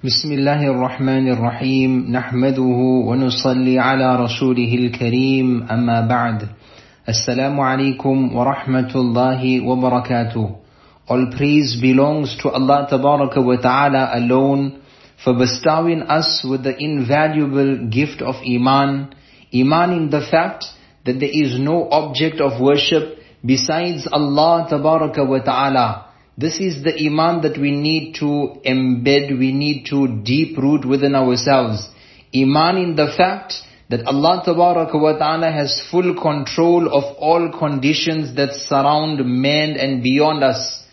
بسم الله الرحمن الرحيم نحمده ونصلي على رسوله الكريم أما بعد السلام عليكم ورحمة الله وبركاته All praise belongs to Allah Tabaraka wa Ta'ala alone for bestowing us with the invaluable gift of Iman. Iman in the fact that there is no object of worship besides Allah Tabaraka wa Ta'ala. This is the Iman that we need to embed, we need to deep root within ourselves. Iman in the fact that Allah wa Ta'ala has full control of all conditions that surround man and beyond us.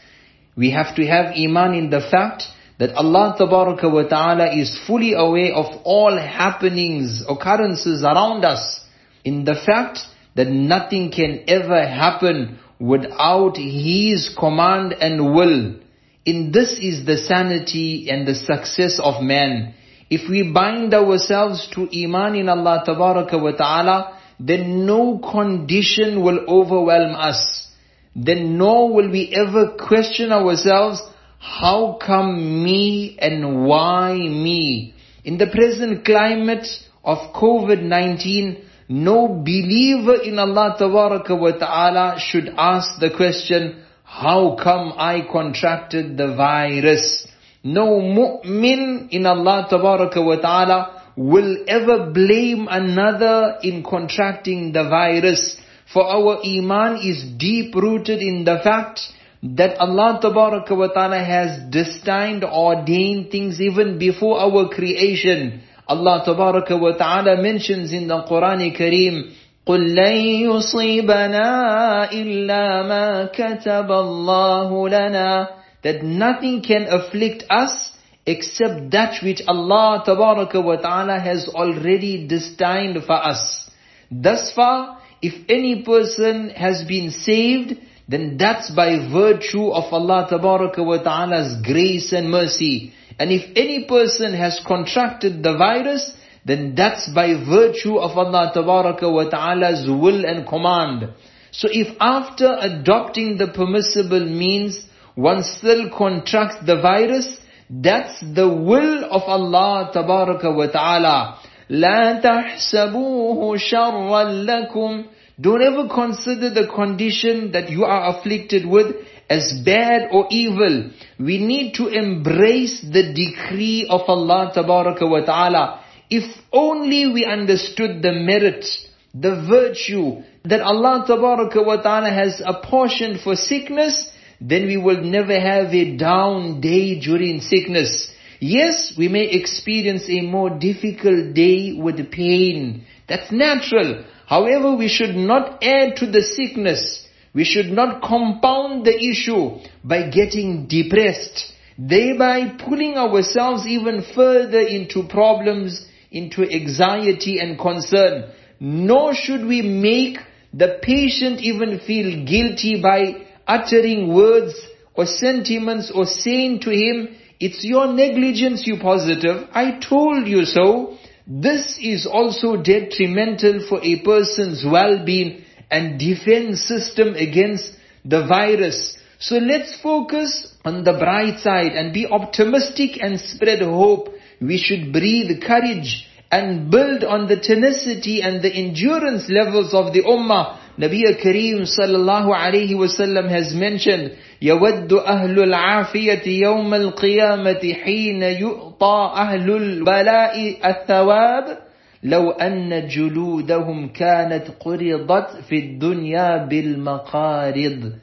We have to have Iman in the fact that Allah wa Ta'ala is fully aware of all happenings, occurrences around us. In the fact that nothing can ever happen without His command and will. In this is the sanity and the success of man. If we bind ourselves to Iman in Allah Tabaraka wa Ta'ala, then no condition will overwhelm us. Then nor will we ever question ourselves, how come me and why me? In the present climate of COVID-19, no believer in Allah wa Ta'ala should ask the question, how come I contracted the virus? No mu'min in Allah wa Ta'ala will ever blame another in contracting the virus. For our iman is deep rooted in the fact that Allah wa Ta'ala has destined, ordained things even before our creation. Allah Tabaraka wa Ta'ala mentions in the Quran Kareem, قل لن يصيبنا إلا ما كتب الله لنا that nothing can afflict us except that which Allah Tabaraka wa Ta'ala has already destined for us. Thus far, if any person has been saved, then that's by virtue of Allah Tabaraka wa Ta'ala's grace and mercy. And if any person has contracted the virus, then that's by virtue of Allah Tabaraka wa Ta'ala's will and command. So if after adopting the permissible means, one still contracts the virus, that's the will of Allah Tabaraka wa Ta'ala. لا تحسبوه شرا لكم Don't ever consider the condition that you are afflicted with as bad or evil. We need to embrace the decree of Allah Ta'ala. If only we understood the merit, the virtue that Allah Ta'ala has apportioned for sickness, then we will never have a down day during sickness. Yes, we may experience a more difficult day with pain. That's natural. However, we should not add to the sickness. We should not compound the issue by getting depressed, thereby pulling ourselves even further into problems, into anxiety and concern. Nor should we make the patient even feel guilty by uttering words or sentiments or saying to him, it's your negligence you positive, I told you so. This is also detrimental for a person's well-being and defense system against the virus. So let's focus on the bright side and be optimistic and spread hope. We should breathe courage and build on the tenacity and the endurance levels of the ummah. Nabi Kareem sallallahu alayhi wasallam has mentioned, يود أهل العافية يوم القيامة حين يؤطى أهل البلاء الثواب لو أن جلودهم كانت قرضت في الدنيا بالمقارض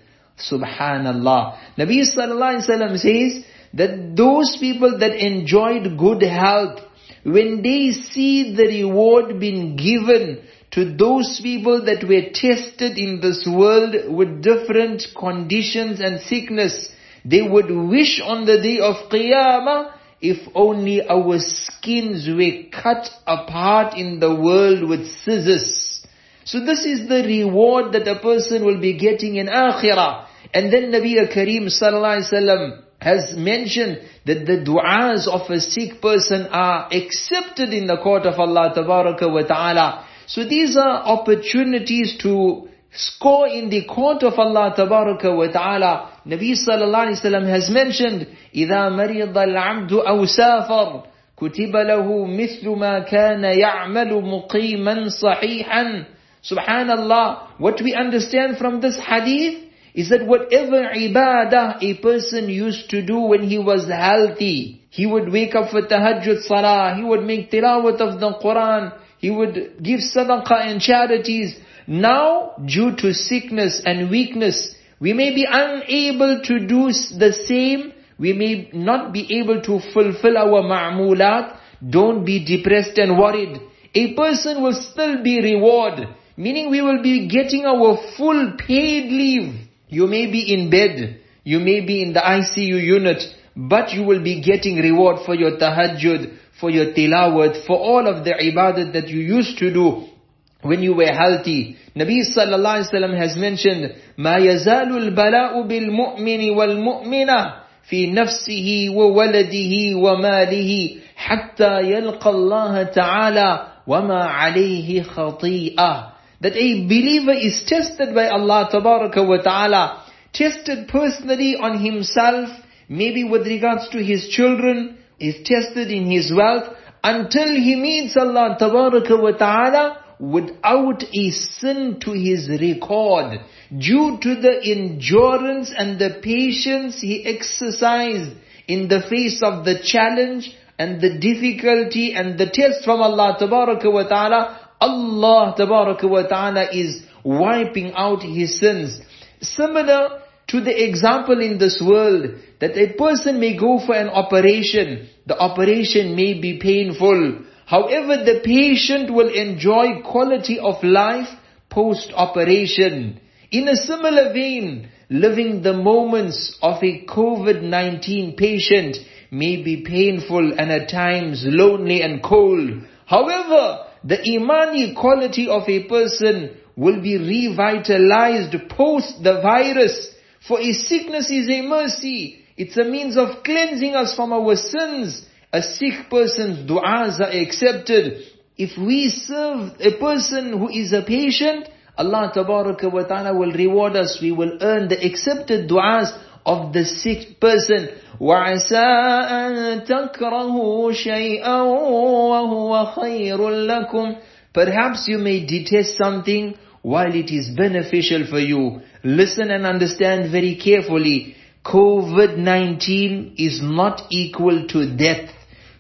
Subhanallah. Nabi sallallahu alayhi wasallam says that those people that enjoyed good health, when they see the reward being given to those people that were tested in this world with different conditions and sickness, they would wish on the day of Qiyamah if only our skins were cut apart in the world with scissors. So this is the reward that a person will be getting in akhirah. And then Nabi Kareem sallallahu alaihi wasallam has mentioned that the du'as of a sick person are accepted in the court of Allah wa ta'ala. So these are opportunities to score in the court of Allah tabaraka wa ta'ala Nabi sallallahu alayhi wasallam has mentioned, إِذَا مَرِضَ الْعَبْدُ أَوْ سَافَرْ كُتِبَ لَهُ مِثْلُ مَا كَانَ يَعْمَلُ مُقِيمًا صَحِيحًا Subhanallah, what we understand from this hadith is that whatever ibadah a person used to do when he was healthy, he would wake up for tahajjud salah, he would make tilawat of the Quran, he would give sadaqah and charities. now, due to sickness and weakness, we may be unable to do the same, we may not be able to fulfill our ma'mulat. Don't be depressed and worried. A person will still be rewarded, meaning we will be getting our full paid leave. You may be in bed, you may be in the ICU unit, but you will be getting reward for your tahajjud, for your tilawat, for all of the ibadat that you used to do when you were healthy. Nabi sallallahu alaihi wasallam has mentioned, ما يزال البلاء بالمؤمن والمؤمنة في نفسه وولده وماله حتى يلقى الله تعالى وما عليه خطيئة that a believer is tested by Allah Tabaraka wa Ta'ala, tested personally on himself, maybe with regards to his children, is tested in his wealth, until he meets Allah Tabaraka wa Ta'ala without a sin to his record, due to the endurance and the patience he exercised in the face of the challenge and the difficulty and the test from Allah Tabaraka wa Ta'ala, Allah wa ta'ala is wiping out his sins. Similar to the example in this world that a person may go for an operation. The operation may be painful. However, the patient will enjoy quality of life post-operation. In a similar vein, living the moments of a COVID-19 patient may be painful and at times lonely and cold. However, the imani quality of a person will be revitalized post the virus. For a sickness is a mercy. It's a means of cleansing us from our sins A sick person's du'as are accepted. If we serve a person who is a patient, Allah wa ta'ala will reward us. We will earn the accepted du'as of the sick person. وعسى أن تكرهوا شيئا وهو خير لكم Perhaps you may detest something while it is beneficial for you. Listen and understand very carefully. COVID-19 is not equal to death.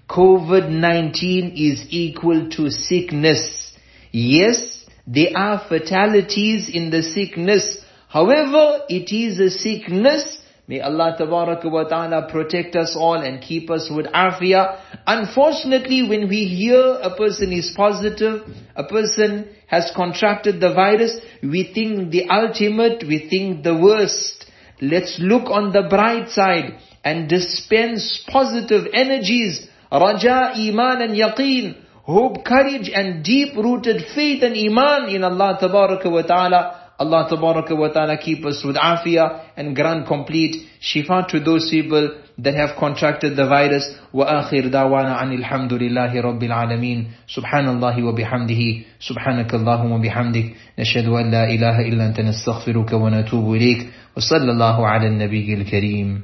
COVID-19 is equal to sickness. Yes, there are fatalities in the sickness. However, it is a sickness May Allah wa ta'ala protect us all and keep us with afiyah. Unfortunately, when we hear a person is positive, a person has contracted the virus, we think the ultimate, we think the worst. Let's look on the bright side and dispense positive energies, رجاء إيمان يقين هوب courage أن deep rooted faith أن iman in Allah تبارك وتعالى. الله تبارك وتعالى keep us with afia and grant complete shifa to those people that have contracted the virus. وآخر دعوانا عن الحمد لله رب العالمين. سبحان الله وبحمده. سبحانك اللهم وبحمدك. نشهد أن لا إله إلا أنت. نستغفرك ونتوب إليك. وصلى الله على النبي الكريم.